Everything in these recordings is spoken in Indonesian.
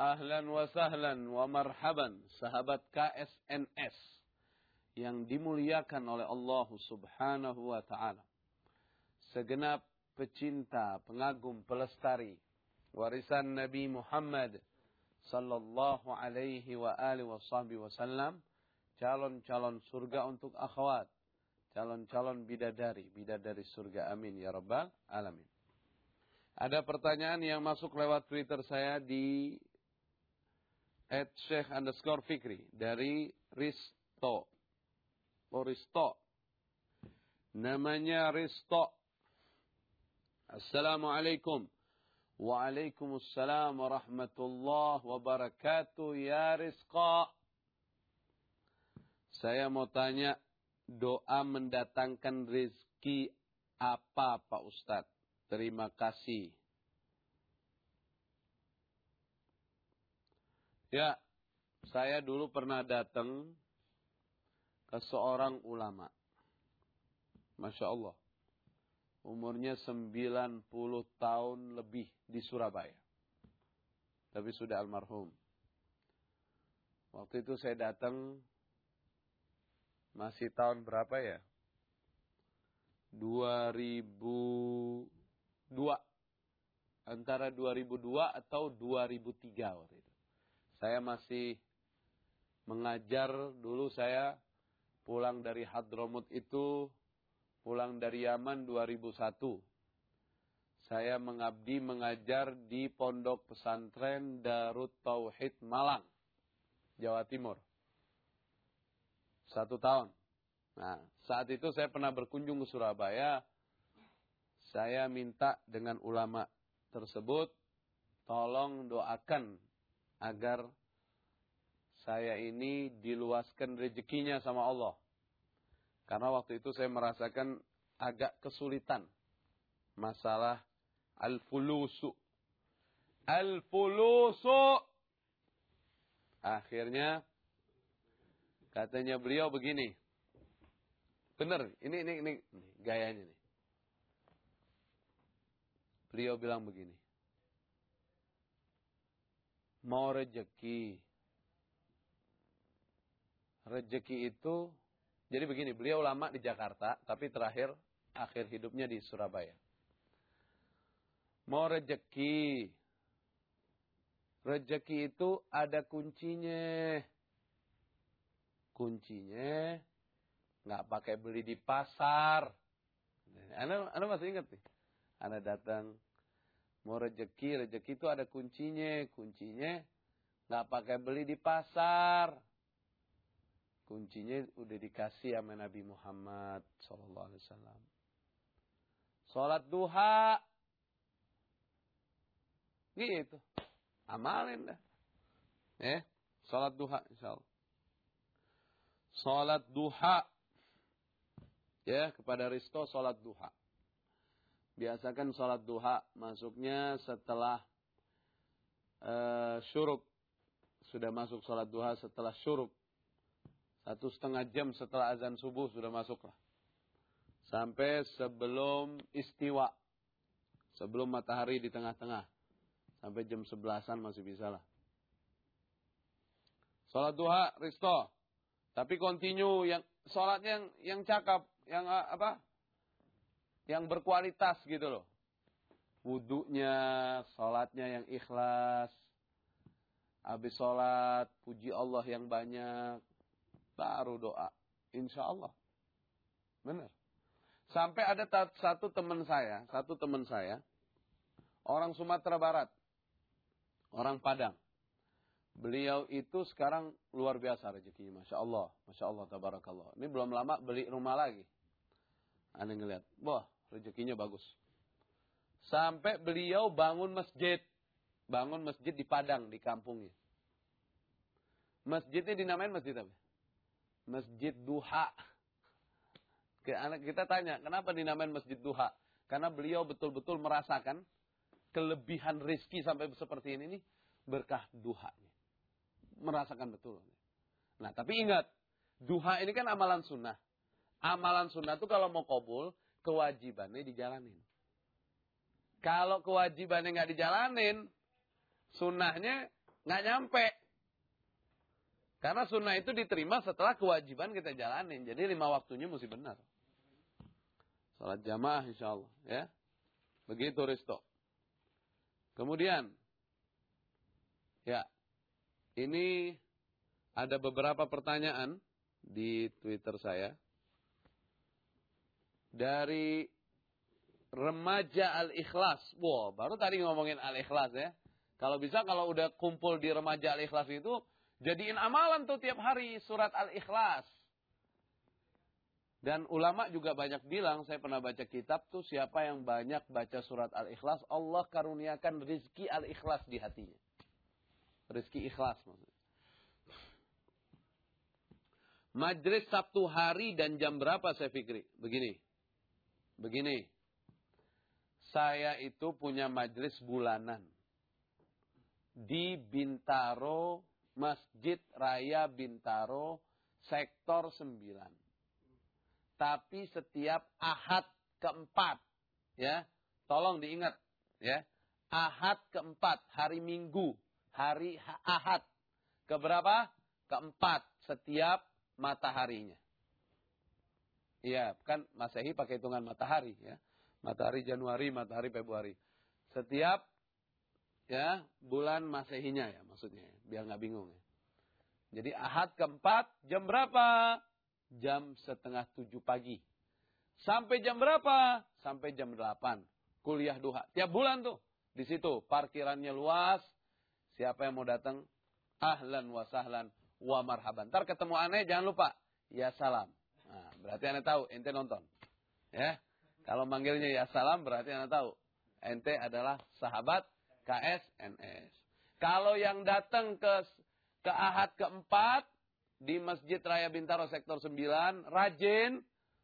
Ahlan wa sahlan wa marhaban sahabat KSNS yang dimuliakan oleh Allah Subhanahu wa taala. Segenap pecinta, pengagum, pelestari warisan Nabi Muhammad sallallahu alaihi wa alihi wasallam, calon-calon surga untuk akhwat, calon-calon bidadari, bidadari surga amin ya rabbal alamin. Ada pertanyaan yang masuk lewat Twitter saya di at Sheikh underscore Fikri dari Risto. Oh Risto. Namanya Risto. Assalamualaikum. Waalaikumsalam warahmatullahi wabarakatuh. Ya Rizqa. Saya mau tanya doa mendatangkan rezeki apa Pak Ustadz? Terima kasih. Ya, saya dulu pernah datang ke seorang ulama. Masya Allah. Umurnya 90 tahun lebih di Surabaya. Tapi sudah almarhum. Waktu itu saya datang masih tahun berapa ya? 2002. Antara 2002 atau 2003 waktu itu. Saya masih mengajar dulu saya pulang dari Hadramut itu pulang dari Yaman 2001. Saya mengabdi mengajar di Pondok Pesantren Darut Tauhid Malang, Jawa Timur. Satu tahun. Nah, saat itu saya pernah berkunjung ke Surabaya. Saya minta dengan ulama tersebut, tolong doakan agar saya ini diluaskan rezekinya sama Allah. Karena waktu itu saya merasakan agak kesulitan masalah al-fulusu. Al-fulusu. Akhirnya katanya beliau begini. Benar, ini ini ini, gayanya nih. Beliau bilang begini mau rejeki. Rejeki itu, jadi begini, beliau lama di Jakarta, tapi terakhir akhir hidupnya di Surabaya. Mau rejeki. Rejeki itu ada kuncinya. Kuncinya nggak pakai beli di pasar. Anda, anda masih ingat nih? Anda datang Mau rezeki, rezeki itu ada kuncinya. Kuncinya nggak pakai beli di pasar. Kuncinya udah dikasih sama Nabi Muhammad Sallallahu Alaihi Wasallam. Sholat duha. Gitu. Amalin dah. Eh, sholat duha insya Sholat duha. Ya, kepada Risto sholat duha biasakan sholat duha masuknya setelah uh, syuruk. Sudah masuk sholat duha setelah syuruk. Satu setengah jam setelah azan subuh sudah masuklah. Sampai sebelum istiwa. Sebelum matahari di tengah-tengah. Sampai jam sebelasan masih bisa lah. Sholat duha, Risto. Tapi continue yang sholatnya yang yang cakap, yang apa? Yang berkualitas gitu loh. Wudhunya, sholatnya yang ikhlas. Habis sholat, puji Allah yang banyak. Baru doa. Insya Allah. Benar. Sampai ada satu teman saya, satu teman saya, orang Sumatera Barat, orang Padang. Beliau itu sekarang luar biasa rezekinya, masya Allah, masya Allah, tabarakallah. Ini belum lama beli rumah lagi. Anda ngeliat, wah rezekinya bagus. Sampai beliau bangun masjid. Bangun masjid di Padang, di kampungnya. Masjidnya dinamain masjid apa? Masjid Duha. Kita tanya, kenapa dinamain Masjid Duha? Karena beliau betul-betul merasakan kelebihan rizki sampai seperti ini nih berkah duhanya. Merasakan betul. Nah, tapi ingat, duha ini kan amalan sunnah. Amalan sunnah itu kalau mau kabul, kewajibannya dijalanin. Kalau kewajibannya nggak dijalanin, sunnahnya nggak nyampe. Karena sunnah itu diterima setelah kewajiban kita jalanin. Jadi lima waktunya mesti benar. Salat jamaah insya Allah. Ya. Begitu Risto. Kemudian. Ya. Ini ada beberapa pertanyaan di Twitter saya. Dari remaja al-ikhlas. Wow, baru tadi ngomongin al-ikhlas ya. Kalau bisa kalau udah kumpul di remaja al-ikhlas itu Jadiin amalan tuh tiap hari surat Al-Ikhlas. Dan ulama juga banyak bilang, saya pernah baca kitab tuh siapa yang banyak baca surat Al-Ikhlas, Allah karuniakan rizki Al-Ikhlas di hatinya. Rizki ikhlas maksudnya. Majlis Sabtu hari dan jam berapa saya fikri? Begini. Begini. Saya itu punya majlis bulanan. Di Bintaro, Masjid Raya Bintaro, sektor 9. Tapi setiap ahad keempat, ya, tolong diingat, ya, ahad keempat, hari Minggu, hari ahad, keberapa? Keempat, setiap mataharinya. Iya, kan Masehi pakai hitungan matahari, ya. Matahari Januari, matahari Februari. Setiap ya bulan masehinya ya maksudnya biar nggak bingung ya. Jadi ahad keempat jam berapa? Jam setengah tujuh pagi. Sampai jam berapa? Sampai jam delapan. Kuliah duha. Tiap bulan tuh. Di situ parkirannya luas. Siapa yang mau datang? Ahlan wa sahlan wa marhaban. Ntar ketemu aneh jangan lupa. Ya salam. Nah, berarti aneh tahu. Ente nonton. Ya. Kalau manggilnya ya salam berarti aneh tahu. Ente adalah sahabat KSNS. Kalau yang datang ke ke ahad keempat di Masjid Raya Bintaro sektor 9, rajin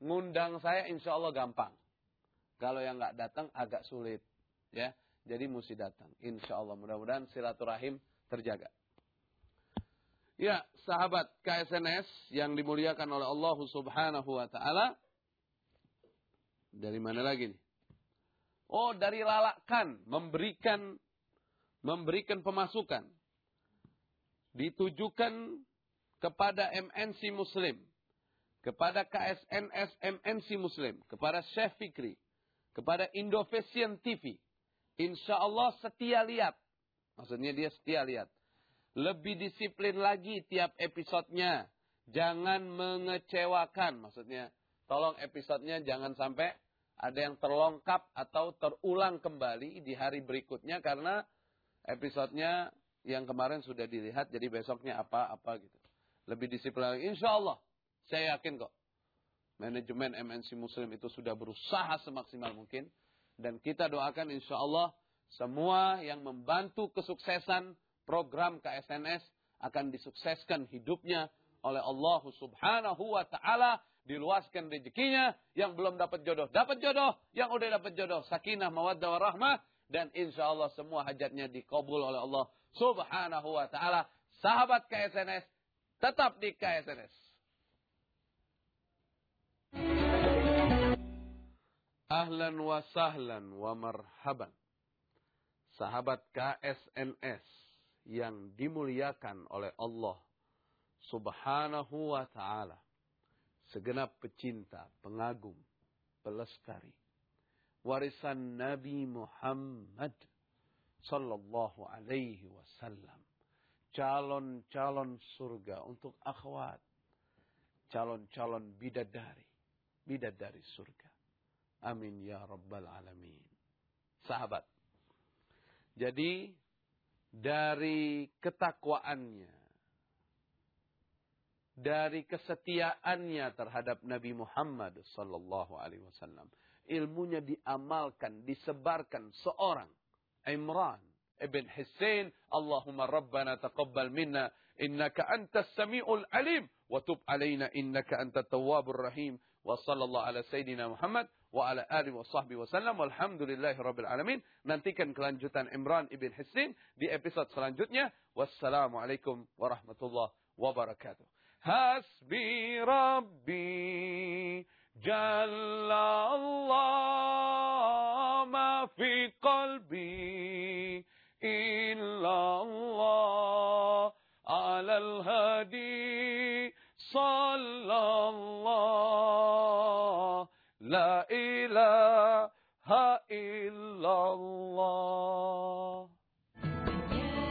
ngundang saya insya Allah gampang. Kalau yang nggak datang agak sulit, ya. Jadi mesti datang. Insya Allah mudah-mudahan silaturahim terjaga. Ya, sahabat KSNS yang dimuliakan oleh Allah Subhanahu wa taala. Dari mana lagi nih? Oh, dari lalakan memberikan memberikan pemasukan ditujukan kepada MNC Muslim, kepada KSNS MNC Muslim, kepada Chef Fikri, kepada Indofasian TV. Insya Allah setia lihat. Maksudnya dia setia lihat. Lebih disiplin lagi tiap episodenya. Jangan mengecewakan. Maksudnya tolong episodenya jangan sampai ada yang terlongkap atau terulang kembali di hari berikutnya karena episodenya yang kemarin sudah dilihat, jadi besoknya apa-apa gitu. Lebih disiplin lagi. Insya Allah, saya yakin kok. Manajemen MNC Muslim itu sudah berusaha semaksimal mungkin. Dan kita doakan insya Allah, semua yang membantu kesuksesan program KSNS akan disukseskan hidupnya oleh Allah subhanahu wa ta'ala. Diluaskan rezekinya. Yang belum dapat jodoh, dapat jodoh. Yang udah dapat jodoh, sakinah, mawaddah, warahmah dan insya Allah semua hajatnya dikabul oleh Allah subhanahu wa ta'ala. Sahabat KSNS, tetap di KSNS. Ahlan wa sahlan wa marhaban. Sahabat KSNS yang dimuliakan oleh Allah subhanahu wa ta'ala. Segenap pecinta, pengagum, pelestari warisan Nabi Muhammad sallallahu alaihi wasallam. Calon-calon surga untuk akhwat. Calon-calon bidadari. Bidadari surga. Amin ya rabbal alamin. Sahabat. Jadi dari ketakwaannya, dari kesetiaannya terhadap Nabi Muhammad sallallahu alaihi wasallam, ilmunya diamalkan, disebarkan seorang. Imran ibn Hussein Allahumma rabbana taqabbal minna innaka antas samiul alim wa tub alaina innaka antat tawwabur rahim wa sallallahu ala sayyidina Muhammad wa ala alihi wa sahbihi wasallam walhamdulillahi rabbil alamin nantikan kelanjutan Imran ibn Hussein di episode selanjutnya wassalamualaikum warahmatullahi wabarakatuh hasbi rabbi جل الله ما في قلبي إلا الله الهدي صلى الله لا إله إلا الله